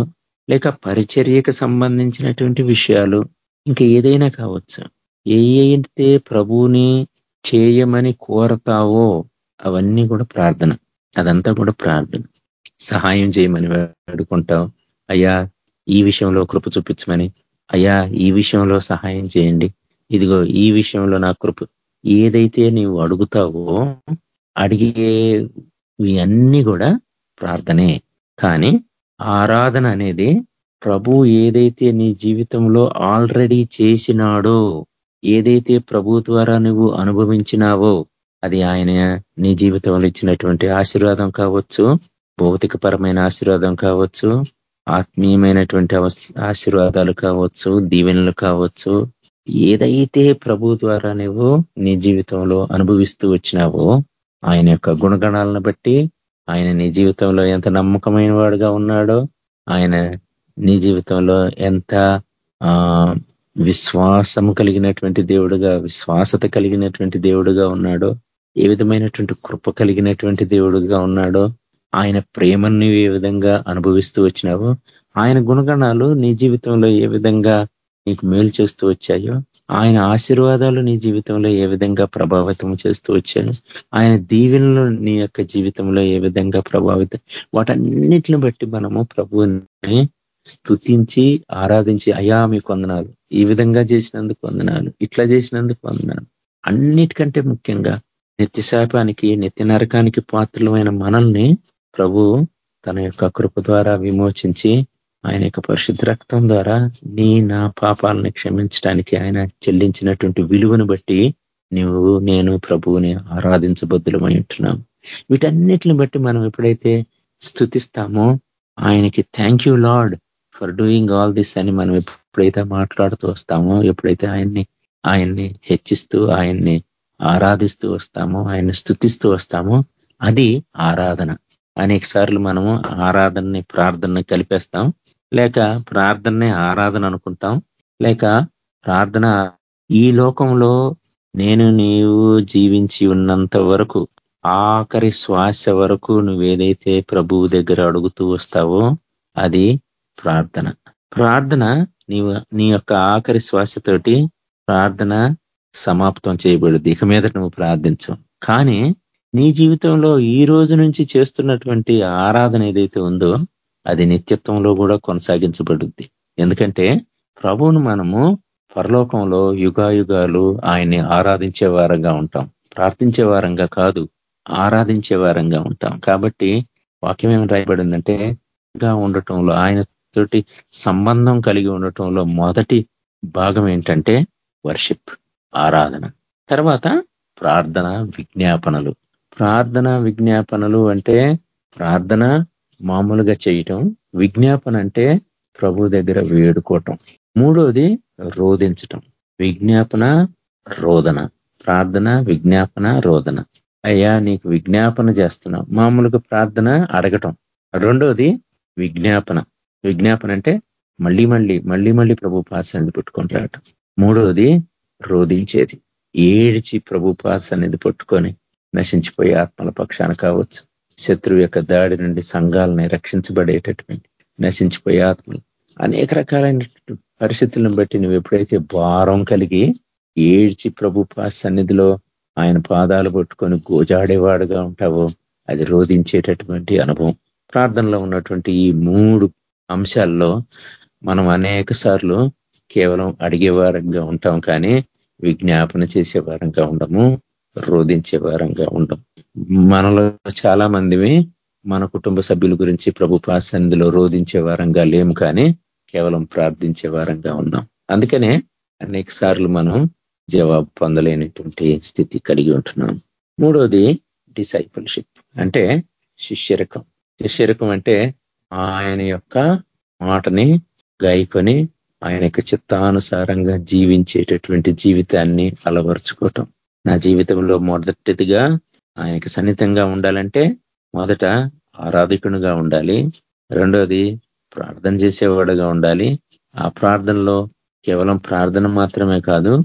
లేక పరిచర్యకు సంబంధించినటువంటి విషయాలు ఇంకా ఏదైనా కావచ్చు. ఏ అయితే ప్రభువుని చేయమని కోరతావో అవన్నీ కూడా ప్రార్థన. అదంతా కూడా ప్రార్థన. సహాయం చేయమని వేడుకుంటాం. అయ్యా ఈ విషయంలో కృప చూపించమని. అయ్యా ఈ విషయంలో సహాయం చేయండి. ఇదిగో ఈ విషయంలో నా కృప. ఏదైతే నీవు అడుగుతావో అడిగే అన్నీ కూడా ప్రార్థనే. కానీ ఆరాధన అనేది ప్రభు ఏదైతే నీ జీవితంలో ఆల్రెడీ చేసినాడో ఏదైతే ప్రభు ద్వారా నువ్వు అనుభవించినావో అది ఆయన నీ జీవితంలో ఇచ్చినటువంటి ఆశీర్వాదం కావచ్చు భౌతికపరమైన ఆశీర్వాదం కావచ్చు ఆత్మీయమైనటువంటి ఆశీర్వాదాలు కావచ్చు దీవెనలు కావచ్చు ఏదైతే ప్రభు ద్వారా నువ్వు నీ జీవితంలో అనుభవిస్తూ వచ్చినావో ఆయన యొక్క గుణగణాలను బట్టి ఆయన నీ జీవితంలో ఎంత నమ్మకమైన వాడుగా ఉన్నాడో ఆయన నీ జీవితంలో ఎంత విశ్వాసము కలిగినటువంటి దేవుడుగా విశ్వాసత కలిగినటువంటి దేవుడుగా ఉన్నాడో ఏ విధమైనటువంటి కృప కలిగినటువంటి దేవుడుగా ఉన్నాడో ఆయన ప్రేమని ఏ విధంగా అనుభవిస్తూ వచ్చినావో ఆయన గుణగణాలు నీ జీవితంలో ఏ విధంగా నీకు మేలు చేస్తూ వచ్చాయో ఆయన ఆశీర్వాదాలు నీ జీవితంలో ఏ విధంగా ప్రభావితం చేస్తూ వచ్చాయో ఆయన దీవెనలు నీ యొక్క జీవితంలో ఏ విధంగా ప్రభావితం వాటన్నిటిని బట్టి మనము ప్రభువుని స్థుతించి ఆరాధించి అయా మీకు వందనాలు. ఈ విధంగా చేసినందుకు వందనాలు. ఇట్లా చేసినందుకు వందనాలు. అన్నిటికంటే ముఖ్యంగా నిత్య శాపానికి నిత్య నరకానికి పాత్రలమైన మనల్ని ప్రభు తన యొక్క కృప ద్వారా విమోచించి ఆయన యొక్క పరిశుద్ధ రక్తం ద్వారా నీ నా పాపాలను క్షమించడానికి ఆయన చెల్లించినటువంటి విలువను బట్టి నువ్వు నేను ప్రభువుని ఆరాధించబద్దులమై ఉంటున్నాం. వీటన్నిటిని బట్టి మనం ఎప్పుడైతే స్థుతిస్తామో ఆయనకి thank you Lord for doing all this అని మనం ఎప్పుడైతే మాట్లాడుతూ వస్తామో ఎప్పుడైతే ఆయన్ని ఆయన్ని హెచ్చిస్తూ ఆయన్ని ఆరాధిస్తూ వస్తామో ఆయన్ని స్థుతిస్తూ వస్తామో అది ఆరాధన. అనేక సార్లు మనము ఆరాధనని ప్రార్థనని కలిపేస్తాం. లేక ప్రార్థననే ఆరాధన అనుకుంటాం. లేక ప్రార్థన ఈ లోకంలో నేను నీవు జీవించి ఉన్నంత వరకు ఆఖరి శ్వాస వరకు నువ్వేదైతే ప్రభువు దగ్గర అడుగుతూ వస్తావో అది ప్రార్థన. ప్రార్థన నీవు నీ యొక్క ఆఖరి శ్వాసతోటి ప్రార్థన సమాప్తం చేయబడుద్ది. ఇక మీద నువ్వు ప్రార్థించవు కానీ నీ జీవితంలో ఈ రోజు నుంచి చేస్తున్నటువంటి ఆరాధన ఏదైతే ఉందో అది నిత్యత్వంలో కూడా కొనసాగించబడుద్ది. ఎందుకంటే ప్రభువును మనము పరలోకంలో యుగాయుగాలు ఆయన్ని ఆరాధించే వారంగా ఉంటాం. ప్రార్థించే వారంగా కాదు ఆరాధించే వారంగా ఉంటాం. కాబట్టి వాక్యం ఏమి రాయబడిందంటే ఉండటంలో ఆయన తోటి సంబంధం కలిగి ఉండటంలో మొదటి భాగం ఏంటంటే వర్షిప్ ఆరాధన. తర్వాత ప్రార్థన విజ్ఞాపనలు. ప్రార్థన విజ్ఞాపనలు అంటే ప్రార్థన మామూలుగా చేయటం విజ్ఞాపన అంటే ప్రభు దగ్గర వేడుకోవటం. మూడోది రోధించటం. విజ్ఞాపన రోదన. ప్రార్థన విజ్ఞాపన రోదన. అయ్యా నీకు విజ్ఞాపన చేస్తున్నాం. మామూలుగా ప్రార్థన అడగటం. రెండోది విజ్ఞాపన. విజ్ఞాపన అంటే మళ్ళీ మళ్ళీ మళ్ళీ మళ్ళీ ప్రభు పాసన్నిధి పెట్టుకొని రావటం. మూడవది రోధించేది. ఏడిచి ప్రభు పాసన్నిధి పట్టుకొని నశించిపోయే ఆత్మల పక్షాన కావచ్చు. శత్రువు యొక్క దాడి నుండి సంఘాలని రక్షించబడేటటువంటి నశించిపోయే ఆత్మలు. అనేక రకాలైన పరిస్థితులను బట్టి నువ్వు ఎప్పుడైతే భారం కలిగి ఏడ్చి ప్రభు సన్నిధిలో ఆయన పాదాలు పట్టుకొని గోజాడేవాడుగా ఉంటావో అది రోధించేటటువంటి అనుభవం. ప్రార్థనలో ఉన్నటువంటి ఈ మూడు అంశాల్లో మనం అనేక సార్లు కేవలం అడిగేవారంగా ఉంటాం కానీ విజ్ఞాపన చేసేవారంగా ఉండము. రోధించే వారంగా ఉండం. మనలో చాలా మందివి మన కుటుంబ సభ్యుల గురించి ప్రభు ప్రాసన్నిధిలో రోధించే వారంగా లేము కానీ కేవలం ప్రార్థించే వారంగా ఉన్నాం. అందుకనే అనేక సార్లు మనం జవాబు పొందలేనటువంటి స్థితి కలిగి ఉంటున్నాం. మూడోది డిసైపుల్షిప్. అంటే శిష్యరకం. శిష్యరకం అంటే ఆయన యొక్క మాటని గాయకొని ఆయన యొక్క చిత్తానుసారంగా జీవించేటటువంటి జీవితాన్ని అలవరుచుకోవటం. నా జీవితంలో మొదటిదిగా ఆయనకి సన్నిహితంగా ఉండాలంటే మొదట ఆరాధకునిగా ఉండాలి. రెండోది ప్రార్థన చేసేవాడుగా ఉండాలి. ఆ ప్రార్థనలో కేవలం ప్రార్థన మాత్రమే కాదు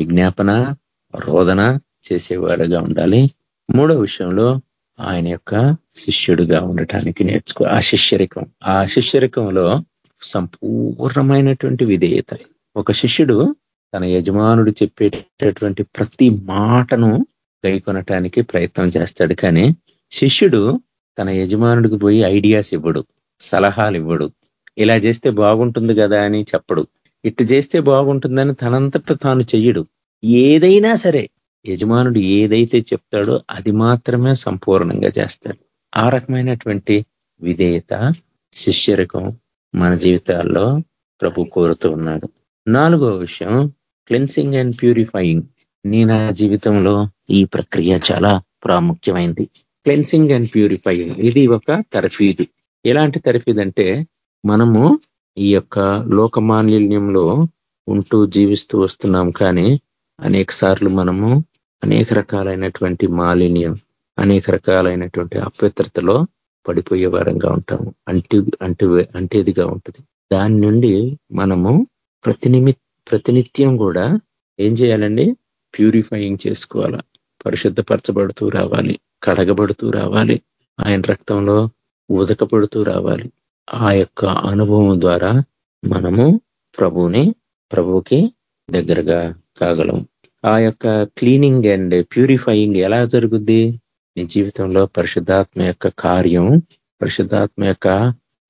విజ్ఞాపన రోదన చేసేవాడుగా ఉండాలి. మూడో విషయంలో ఆయన యొక్క శిష్యుడిగా ఉండటానికి నేర్చుకో ఆ శిష్యరికం. ఆ శిష్యరికంలో సంపూర్ణమైనటువంటి విధేయత. ఒక శిష్యుడు తన యజమానుడు చెప్పేటటువంటి ప్రతి మాటను గైకొనటానికి ప్రయత్నం చేస్తాడు. కానీ శిష్యుడు తన యజమానుడికి పోయి ఐడియాస్ ఇవ్వడు సలహాలు ఇవ్వడు. ఇలా చేస్తే బాగుంటుంది కదా అని చెప్పడు. ఇట్టు చేస్తే బాగుంటుందని తనంతట తాను చెయ్యడు. ఏదైనా సరే యజమానుడు ఏదైతే చెప్తాడో అది మాత్రమే సంపూర్ణంగా చేస్తాడు. ఆ రకమైనటువంటి విధేయత శిష్యరకం మన జీవితాల్లో ప్రభు కోరుతూ ఉన్నాడు. నాలుగో విషయం క్లెన్సింగ్ అండ్ ప్యూరిఫైయింగ్ నీ నా జీవితంలో ఈ ప్రక్రియ చాలా ప్రాముఖ్యమైంది. క్లెన్సింగ్ అండ్ ప్యూరిఫైయింగ్ ఇది ఒక తరఫీదు. ఎలాంటి తరఫీదు అంటే మనము ఈ యొక్క లోకమాన్యుల్యంలో ఉంటూ జీవిస్తూ వస్తున్నాం కానీ అనేక సార్లు మనము అనేక రకాలైనటువంటి మాలిన్యం అనేక రకాలైనటువంటి అపవిత్రతలో పడిపోయే వారంగా ఉంటాము. అంటి అంటు అంటేదిగా ఉంటుంది. దాని నుండి మనము ప్రతినిమి ప్రతినిత్యం కూడా ఏం చేయాలండి? ప్యూరిఫైయింగ్ చేసుకోవాలా. పరిశుద్ధపరచబడుతూ రావాలి. కడగబడుతూ రావాలి. ఆయన రక్తంలో ఉదకబడుతూ రావాలి. ఆ యొక్క అనుభవం ద్వారా మనము ప్రభువుని ప్రభువుకి దగ్గరగా కాగలం. ఆ యొక్క క్లీనింగ్ అండ్ ప్యూరిఫైయింగ్ ఎలా జరుగుద్ది? నీ జీవితంలో పరిశుద్ధాత్మ యొక్క కార్యం పరిశుద్ధాత్మ యొక్క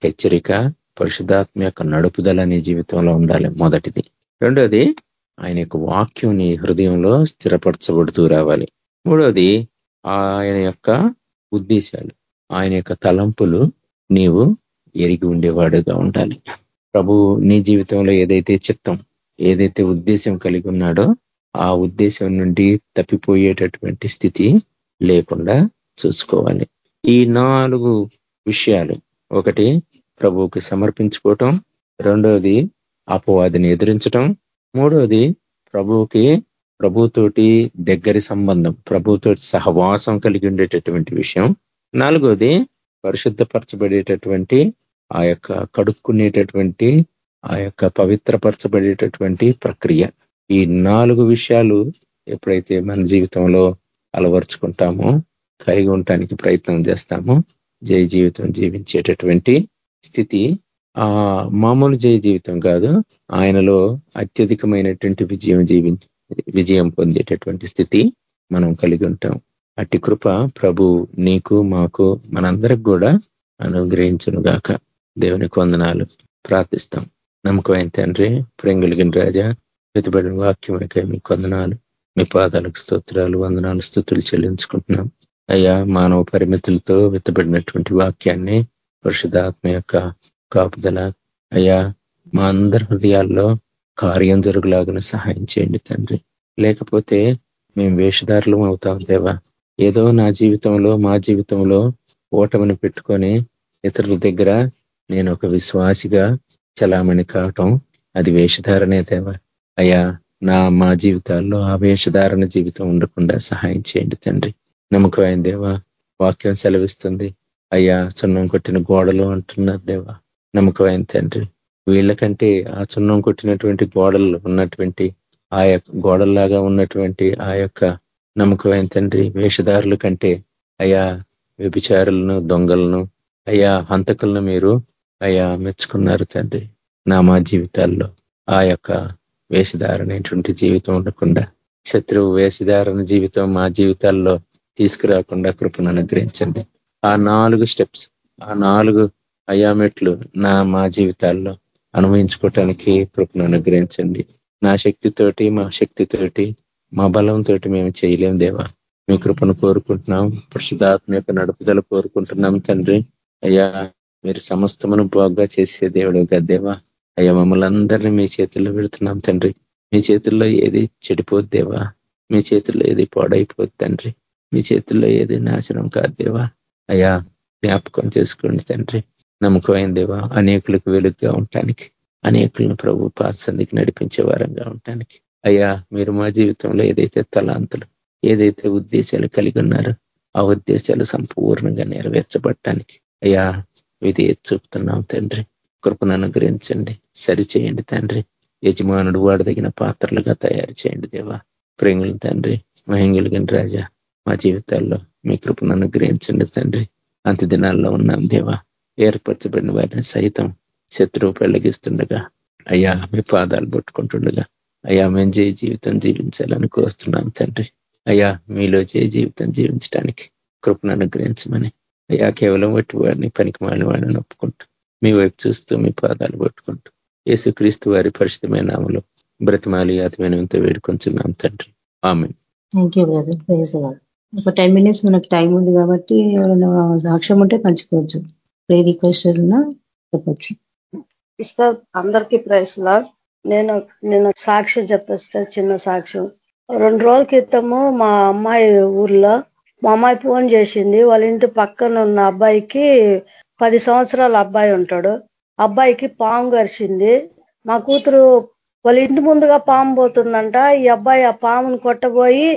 హెచ్చరిక పరిశుద్ధాత్మ యొక్క నడుపుదల నీ జీవితంలో ఉండాలి. మొదటిది. రెండోది ఆయన యొక్క వాక్యం నీ హృదయంలో స్థిరపరచబడుతూ రావాలి. మూడోది ఆయన యొక్క ఉద్దేశాలు ఆయన యొక్క తలంపులు నీవు ఎరిగి ఉండేవాడుగా ఉండాలి. ప్రభు నీ జీవితంలో ఏదైతే చిత్తం ఏదైతే ఉద్దేశం కలిగి ఉన్నాడో ఆ ఉద్దేశం నుండి తప్పిపోయేటటువంటి స్థితి లేకుండా చూసుకోవాలి. ఈ నాలుగు విషయాలు ఒకటి ప్రభువుకి సమర్పించుకోవటం రెండవది అపవాదిని ఎదిరించటం. మూడవది ప్రభువుకి ప్రభుతోటి దగ్గరి సంబంధం ప్రభుతోటి సహవాసం కలిగి ఉండేటటువంటి విషయం. నాలుగోది పరిశుద్ధపరచబడేటటువంటి ఆ యొక్క కడుక్కునేటటువంటి ఆ యొక్క పవిత్రపరచబడేటటువంటి ప్రక్రియ. ఈ నాలుగు విషయాలు ఎప్పుడైతే మన జీవితంలో అలవరుచుకుంటామో కలిగి ఉండటానికి ప్రయత్నం చేస్తామో జయ జీవితం జీవించేటటువంటి స్థితి. ఆ మామూలు జయ జీవితం కాదు. ఆయనలో అత్యధికమైనటువంటి విజయం జీవి విజయం పొందేటటువంటి స్థితి మనం కలిగి ఉంటాం. అట్టి కృప ప్రభు నీకు మాకు మనందరికి కూడా అనుగ్రహించను గాక. దేవుని వందనాలు. ప్రార్థిస్తాం. నమ్మకమైన తండ్రి ప్రేంగులిగిన రాజా ప్రతిబడిన వాక్యమైక మీ కొందనాలు మీ పాదాలకు స్తోత్రాలు వందనాలు స్థుతులు చెల్లించుకుంటున్నాం. అయ్యా మానవ పరిమితులతో వెతబడినటువంటి వాక్యాన్ని పరిశుధాత్మ యొక్క కాపుదల అయ్యా మా అందరి హృదయాల్లో కార్యం జరుగులాగా సహాయం చేయండి తండ్రి. లేకపోతే మేము వేషధారులు అవుతాం దేవా. ఏదో నా జీవితంలో మా జీవితంలో ఓటమిని పెట్టుకొని ఇతరుల దగ్గర నేను ఒక విశ్వాసిగా చలామణి కావటం అది వేషధారణే దేవా. అయ్యా నా మా జీవితాల్లో ఆ వేషధారణ జీవితం ఉండకుండా సహాయం చేయండి తండ్రి. నమ్మకమైన దేవా వాక్యం సెలవిస్తుంది. అయ్యా సున్నం కొట్టిన గోడలు అంటున్నారు దేవా. నమ్మకమైన తండ్రి. వీళ్ళకంటే ఆ సున్నం కొట్టినటువంటి గోడలు ఉన్నటువంటి ఆ యొక్క గోడల్లాగా ఉన్నటువంటి ఆ యొక్క నమ్మకమైన తండ్రి వేషధారుల కంటే అయా వ్యభిచారులను దొంగలను అయా హంతకులను మీరు అయా మెచ్చుకున్నారు తండ్రి. నా మా జీవితాల్లో ఆ యొక్క వేషధారణటువంటి జీవితం ఉండకుండా శత్రువు వేషధారణ జీవితం మా జీవితాల్లో తీసుకురాకుండా కృపను అనుగ్రహించండి. ఆ నాలుగు స్టెప్స్ ఆ నాలుగు అయామెట్లు నా మా జీవితాల్లో అనుభవించుకోవటానికి కృపను అనుగ్రహించండి. నా శక్తితోటి మా శక్తితోటి మా బలంతో మేము చేయలేం దేవా. మీ కృపను కోరుకుంటున్నాం. పరిశుధాత్మ యొక్క నడుపుదల కోరుకుంటున్నాం తండ్రి. అయ్యా మీరు సమస్తమును బాగా చేసే దేవుడు గద్దేవా అయ్యా మమ్మల్ని అందరినీ మీ చేతుల్లో పెడుతున్నాం తండ్రి. మీ చేతుల్లో ఏది చెడిపోద్దేవా మీ చేతుల్లో ఏది పాడైపోద్ది తండ్రి. మీ చేతుల్లో ఏది నాశనం కాదేవా అయ్యా జ్ఞాపకం చేసుకోండి తండ్రి. నమ్మకమైన దేవా అనేకులకు వెలుగుగా ఉండటానికి అనేకులను ప్రభు పాత్సందికి నడిపించే వారంగా ఉండటానికి. అయ్యా మీరు మా జీవితంలో ఏదైతే తలాంతులు ఏదైతే ఉద్దేశాలు కలిగి ఉన్నారో ఆ ఉద్దేశాలు సంపూర్ణంగా నెరవేర్చబడటానికి. అయ్యా విధి చూపుతున్నాం తండ్రి. కృపను అనుగ్రహించండి సరిచేయండి తండ్రి. యజమానుడు వాడదగిన పాత్రలుగా తయారు చేయండి దేవా. ప్రేంగులు తండ్రి మహింగులిగిన రాజా మా జీవితాల్లో మీ కృపను అనుగ్రహించండి తండ్రి. అంత దినాల్లో ఉన్నాం దేవా. ఏర్పరచబడిన వారిని సైతం శత్రువు పెళ్ళగిస్తుండగా అయ్యా మీ పాదాలు పట్టుకుంటుండగా అయ్యా మేము జయ జీవితం జీవించాలని కోరుస్తున్నాం తండ్రి. అయ్యా మీలో జయ జీవితం జీవించడానికి కృపను అనుగ్రహించమని. అయ్యా కేవలం వట్టి వారిని పనికి మాలిన వాడిని ఒప్పుకుంటూ మీ వైపు చూస్తూ మీ పాదాలు పట్టుకుంటూ యేసుక్రీస్తు వారి పరిశుద్ధమైన నామలో బ్రతిమాలి అతిమైనంత వేడుకొంచున్నాం తండ్రి. ఆమె ఒక టెన్ మినిట్స్ మనకు టైం ఉంది కాబట్టి ఎవరైనా సాక్ష్యం ఉంటే పంచుకోవచ్చు. ప్రే రిక్వెస్ట్ చెప్పచ్చు ఇష్టం అందరికీ ప్రైస్లా నేను నేను సాక్ష్యం చెప్పేస్తా చిన్న సాక్ష్యం రెండు రోజుల క్రితము మా అమ్మాయి ఊర్లో మా అమ్మాయి ఫోన్ చేసింది. వాళ్ళ ఇంటి పక్కన ఉన్న అబ్బాయికి పది సంవత్సరాల అబ్బాయి ఉంటాడు. అబ్బాయికి పాము గరిచింది మా కూతురు వాళ్ళ ఇంటి ముందుగా పాము పోతుందంట. ఈ అబ్బాయి ఆ పామును కొట్టబోయి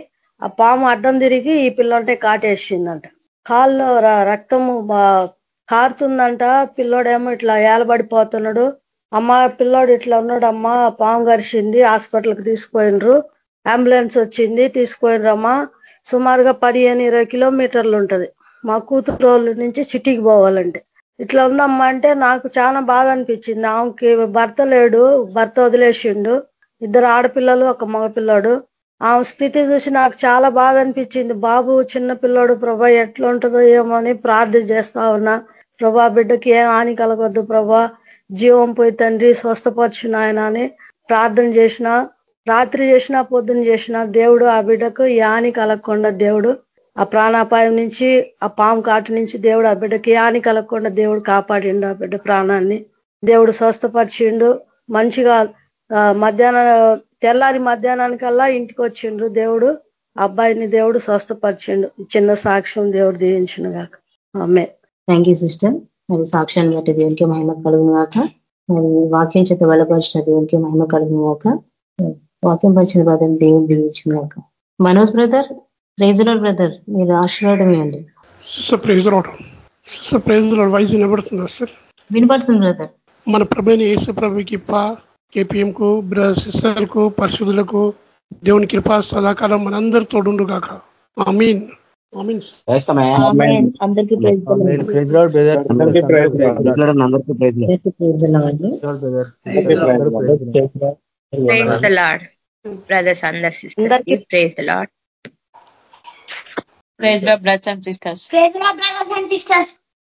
ఆ పాము అడ్డం తిరిగి ఈ పిల్లంటే కాటేసిందంట. కాల్లో రక్తము కారుతుందంట పిల్లోడేమో ఇట్లా ఏలబడిపోతున్నాడు. అమ్మ పిల్లోడు ఇట్లా ఉన్నాడు పాము గరిచింది హాస్పిటల్కి తీసుకుపోయినరు అంబులెన్స్ వచ్చింది తీసుకుపోయినరమ్మా సుమారుగా పదిహేను ఇరవై కిలోమీటర్లు ఉంటది. మా కూతురు రోజుల నుంచి సిటీకి పోవాలంటే. ఇట్లా ఉందమ్మా అంటే నాకు చాలా బాధ అనిపించింది. ఆమెకి భర్త లేడు భర్త వదిలేసిండు. ఇద్దరు ఆడపిల్లలు ఒక మగపిల్లాడు. ఆమె స్థితి చూసి నాకు చాలా బాధ అనిపించింది. బాబు చిన్న పిల్లోడు ప్రభా ఎట్లా ఉంటుందో ఏమో అని ప్రార్థన చేస్తా ఉన్నా. ప్రభా బిడ్డకి ఏ హాని కలగొద్దు ప్రభా. జీవం పోయి తండ్రి స్వస్థపరచు నాయన అని ప్రార్థన చేసిన రాత్రి చేసినా పొద్దున చేసిన దేవుడు ఆ బిడ్డకు ఈ హాని కలగకుండా దేవుడు ఆ ప్రాణాపాయం నుంచి ఆ పాము కాటు నుంచి దేవుడు ఆ బిడ్డకి హాని కలగకుండా దేవుడు కాపాడిండు ఆ బిడ్డ ప్రాణాన్ని. దేవుడు స్వస్థపరిచిండు. మంచిగా మధ్యాహ్నం తెల్లారి మధ్యాహ్నానికల్లా ఇంటికి వచ్చిండ్రు దేవుడు. అబ్బాయిని దేవుడు స్వస్థపరిచిండు. చిన్న సాక్ష్యం దేవుడు దీవించిన కాక ఆమె థ్యాంక్ యూ సిస్టర్ మరి సాక్ష్యాన్ని బట్టి దేవునికి మహిమ కలుగును గాక మరి వాక్యం చేత వెళ్ళపరిచిన దేవునికి మహిమ కలుగును గాక వాక్యం పరిచిన బ్రదర్ దేవుని దీవించిన గాక మనోజ్ బ్రదర్ ప్రైజులర్ బ్రదర్ మీరు ఆశీర్వాదం ఇవ్వండి సిస్టర్ ప్రైజ్ రావడం సిస్టర్ ప్రైజ్ వాయిస్ వినబడుతుందా సార్ బ్రదర్ మన ప్రభుని యేసు ప్రభుకి పా కేపీఎం కు సిస్టర్కు పరిశుద్ధులకు దేవుని కృప సదాకాలం మనందరు తోడుండు గాక మీన్ అందరికీ ప్రైజ్ ప్రేజ్ లాడ్ బ్రదర్స్ అందర్ sisters praise the Lord Praise the brothers and